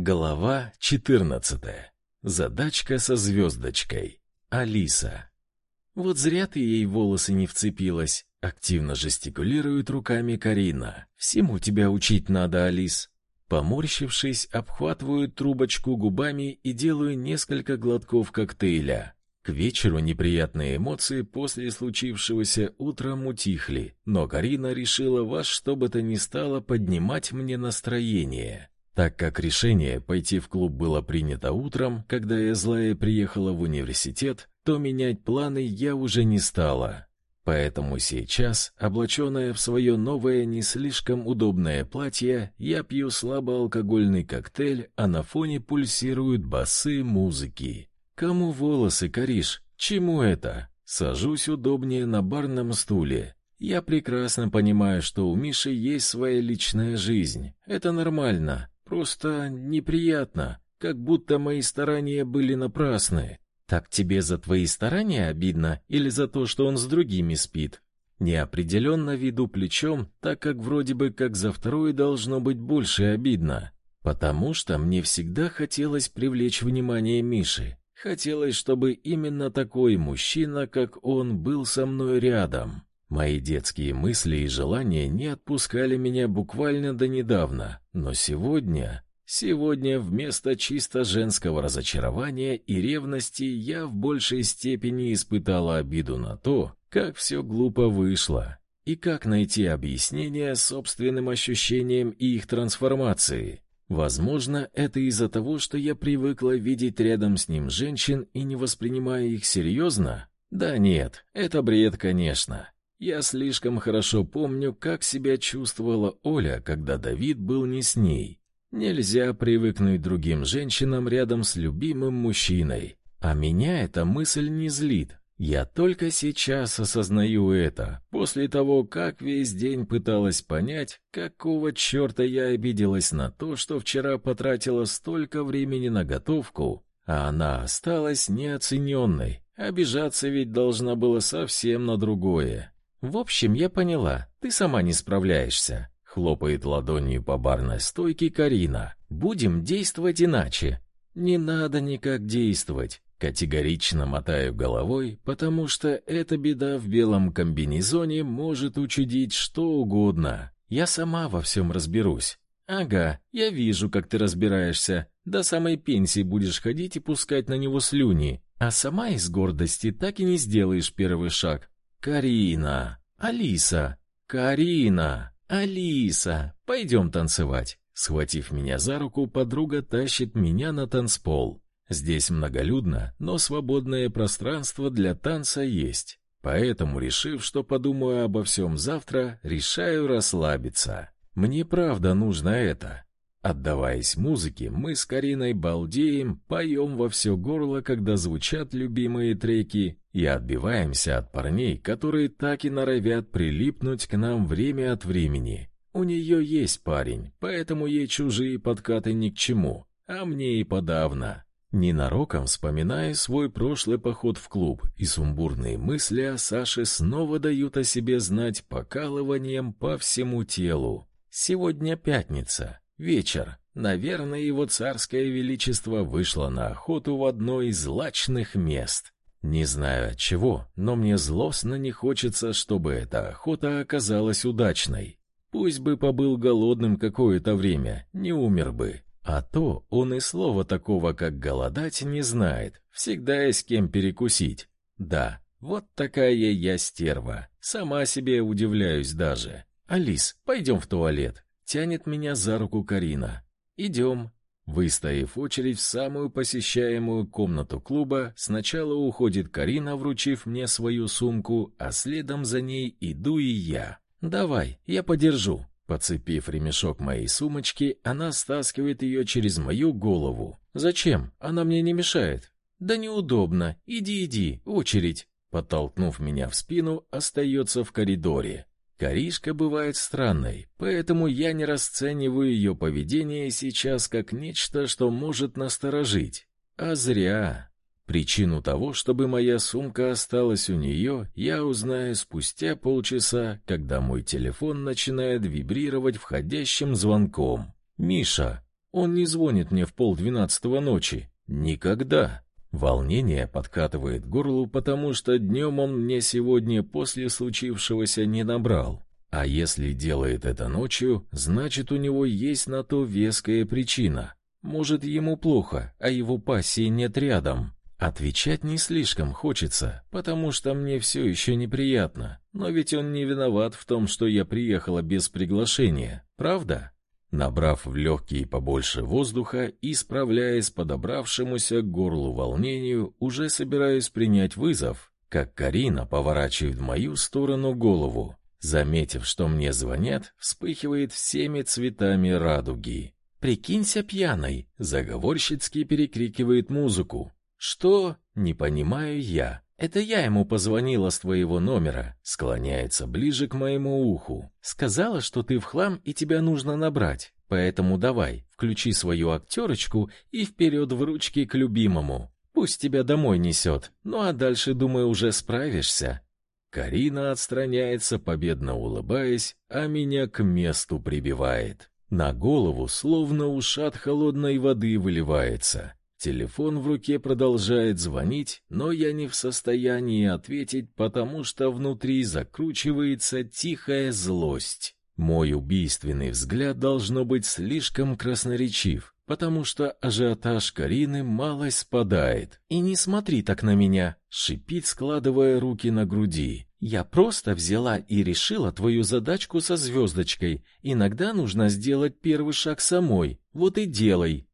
Глава 14. Задачка со звездочкой. Алиса. Вот зря ты ей волосы не вцепилась. Активно жестикулирует руками Карина. Всему тебя учить надо, Алис. Поморщившись, обхватываю трубочку губами и делаю несколько глотков коктейля. К вечеру неприятные эмоции после случившегося утром утихли, но Карина решила во что бы то ни стало поднимать мне настроение. Так как решение пойти в клуб было принято утром, когда я злая приехала в университет, то менять планы я уже не стала. Поэтому сейчас, облаченная в свое новое не слишком удобное платье, я пью слабоалкогольный коктейль, а на фоне пульсируют басы музыки. Кому волосы коришь? Чему это? Сажусь удобнее на барном стуле. Я прекрасно понимаю, что у Миши есть своя личная жизнь. Это нормально. Просто неприятно, как будто мои старания были напрасны. Так тебе за твои старания обидно или за то, что он с другими спит? Неопределенно веду плечом, так как вроде бы как за второе должно быть больше обидно, потому что мне всегда хотелось привлечь внимание Миши. Хотелось, чтобы именно такой мужчина, как он, был со мной рядом. Мои детские мысли и желания не отпускали меня буквально до недавно, но сегодня, сегодня вместо чисто женского разочарования и ревности я в большей степени испытала обиду на то, как все глупо вышло, и как найти объяснение собственным ощущениям и их трансформации. Возможно, это из-за того, что я привыкла видеть рядом с ним женщин и не воспринимая их серьезно? Да нет, это бред, конечно. Я слишком хорошо помню, как себя чувствовала Оля, когда Давид был не с ней. Нельзя привыкнуть другим женщинам рядом с любимым мужчиной. А меня эта мысль не злит. Я только сейчас осознаю это, после того, как весь день пыталась понять, какого черта я обиделась на то, что вчера потратила столько времени на готовку, а она осталась неоцененной. Обижаться ведь должна была совсем на другое. В общем, я поняла, ты сама не справляешься. Хлопает ладонью по барной стойке Карина. Будем действовать иначе. Не надо никак действовать. Категорично мотаю головой, потому что эта беда в белом комбинезоне может учудить что угодно. Я сама во всем разберусь. Ага, я вижу, как ты разбираешься. До самой пенсии будешь ходить и пускать на него слюни, а сама из гордости так и не сделаешь первый шаг. Карина, Алиса, Карина, Алиса, пойдем танцевать. Схватив меня за руку, подруга тащит меня на танцпол. Здесь многолюдно, но свободное пространство для танца есть. Поэтому, решив, что подумаю обо всем завтра, решаю расслабиться. Мне правда нужно это. Отдаваясь музыке, мы с Кариной балдеем, поем во все горло, когда звучат любимые треки, и отбиваемся от парней, которые так и норовят прилипнуть к нам время от времени. У нее есть парень, поэтому ей чужие подкаты ни к чему, а мне и подавно. Ненароком вспоминая свой прошлый поход в клуб, и сумбурные мысли о Саше снова дают о себе знать покалыванием по всему телу. Сегодня пятница. Вечер. Наверное, его царское величество вышло на охоту в одно из злачных мест. Не знаю от чего, но мне злостно не хочется, чтобы эта охота оказалась удачной. Пусть бы побыл голодным какое-то время, не умер бы. А то он и слова такого, как голодать, не знает. Всегда есть кем перекусить. Да, вот такая я стерва. Сама себе удивляюсь даже. Алис, пойдем в туалет. Тянет меня за руку Карина. «Идем». Выстояв очередь в самую посещаемую комнату клуба, сначала уходит Карина, вручив мне свою сумку, а следом за ней иду и я. «Давай, я подержу». Подцепив ремешок моей сумочки, она стаскивает ее через мою голову. «Зачем? Она мне не мешает». «Да неудобно. Иди, иди, очередь». Подтолкнув меня в спину, остается в коридоре. Каришка бывает странной, поэтому я не расцениваю ее поведение сейчас как нечто, что может насторожить. А зря. Причину того, чтобы моя сумка осталась у нее, я узнаю спустя полчаса, когда мой телефон начинает вибрировать входящим звонком. Миша. Он не звонит мне в полдвенадцатого ночи. Никогда. Волнение подкатывает горлу, потому что днем он мне сегодня после случившегося не набрал. А если делает это ночью, значит, у него есть на то веская причина. Может, ему плохо, а его пассии нет рядом. Отвечать не слишком хочется, потому что мне все еще неприятно. Но ведь он не виноват в том, что я приехала без приглашения, правда? Набрав в легкие побольше воздуха и справляясь подобравшемуся к горлу волнению, уже собираюсь принять вызов, как Карина поворачивает в мою сторону голову. Заметив, что мне звонят, вспыхивает всеми цветами радуги. «Прикинься пьяной!» — заговорщицки перекрикивает музыку. «Что?» — не понимаю я. «Это я ему позвонила с твоего номера», — склоняется ближе к моему уху. «Сказала, что ты в хлам и тебя нужно набрать. Поэтому давай, включи свою актерочку и вперед в ручки к любимому. Пусть тебя домой несет, ну а дальше, думаю, уже справишься». Карина отстраняется, победно улыбаясь, а меня к месту прибивает. На голову словно ушат холодной воды выливается. Телефон в руке продолжает звонить, но я не в состоянии ответить, потому что внутри закручивается тихая злость. Мой убийственный взгляд должно быть слишком красноречив, потому что ажиотаж Карины малость спадает. И не смотри так на меня, шипит, складывая руки на груди. Я просто взяла и решила твою задачку со звездочкой. Иногда нужно сделать первый шаг самой. Вот и делай.